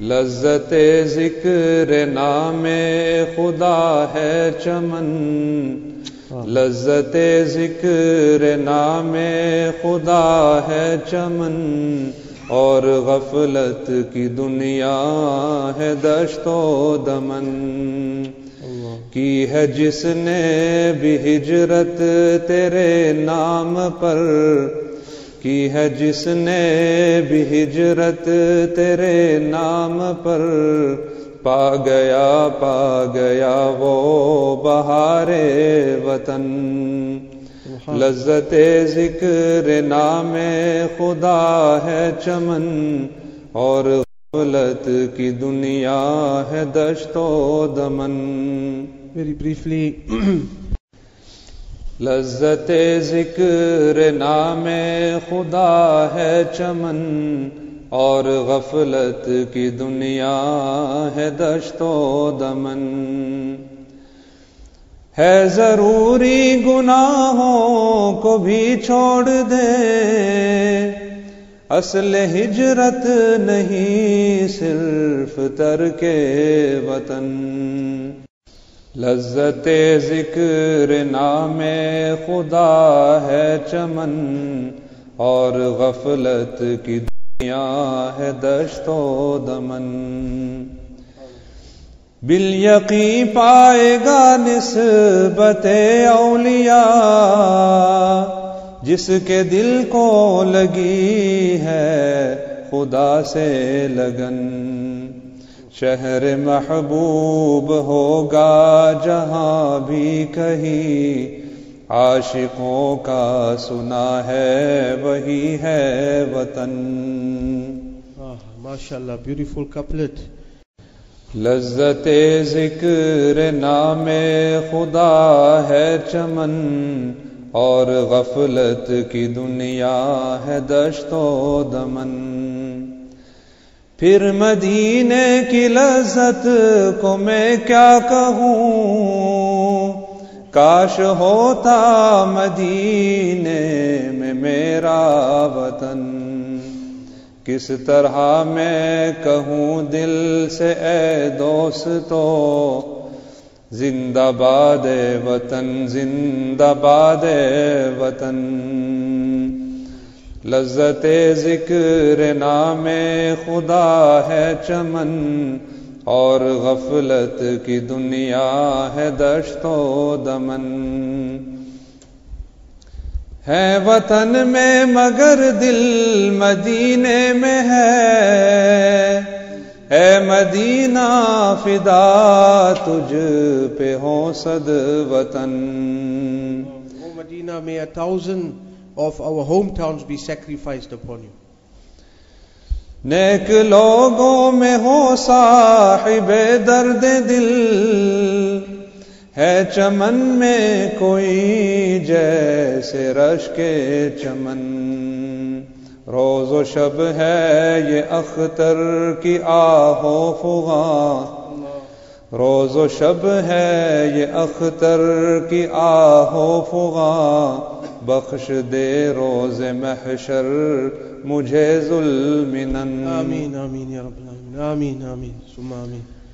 لذت ذکر نام خدا ہے چمن۔ لذت ذکر نام خدا ہے چمن۔ اور غفلت کی دنیا ہے دشت و دمن۔ کی ہے جس نے بھی ہجرت تیرے نام پر۔ کی ہے جس نے بھی ہجرت تیرے نام پر پا گیا پا گیا وہ بہار وطن۔ لذت ذکر نام خدا ہے چمن اور غفلت کی دنیا ہے دشت و دمن۔ Very briefly, لذت ذکر نام خدا ہے چمن اور غفلت کی دنیا ہے دشت و دمن۔ ہے ضروری گناہوں کو بھی چھوڑ دے۔ اصل ہجرت نہیں، صرف تر کے وطن۔ لذت ذکر نام خدا ہے چمن اور غفلت کی دنیا ہے دشت و دمن۔ بال یقین پائے گا نسبت اولیاء، جس کے دل کو لگی ہے خدا سے لگن۔ شہر محبوب ہوگا جہاں بھی کہیں عاشقوں کا سنا ہے وہی ہے وطن ah, mashallah, beautiful couplet. لذت ذکر نام خدا ہے چمن اور غفلت کی دنیا ہے دشت و دمن پھر مدینے کی لذت کو میں کیا کہوں؟ کاش ہوتا مدینے میں میرا وطن۔ کس طرح میں کہوں دل سے اے دوست تو زندہ باد وطن، زندہ باد وطن۔ لذت ذکر نام خدا ہے چمن اور غفلت کی دنیا ہے دشت و دمن۔ ہے وطن میں مگر دل مدینے میں ہے۔ اے مدینہ فدا تجھ پہ ہو صد وطن۔ O Medina, of our hometowns be sacrificed upon you. نیک لوگوں میں ہو صاحب درد دل، ہے چمن میں کوئی جیسے رش کے چمن۔ روز و شب ہے یہ اختر کی آہو فغاں روز و شب ہے یہ اختر کی آہو فغاں بخش دے روز محشر مجھے ظلم آمین آمین یا رب العالمین آمین آمین ثم آمین۔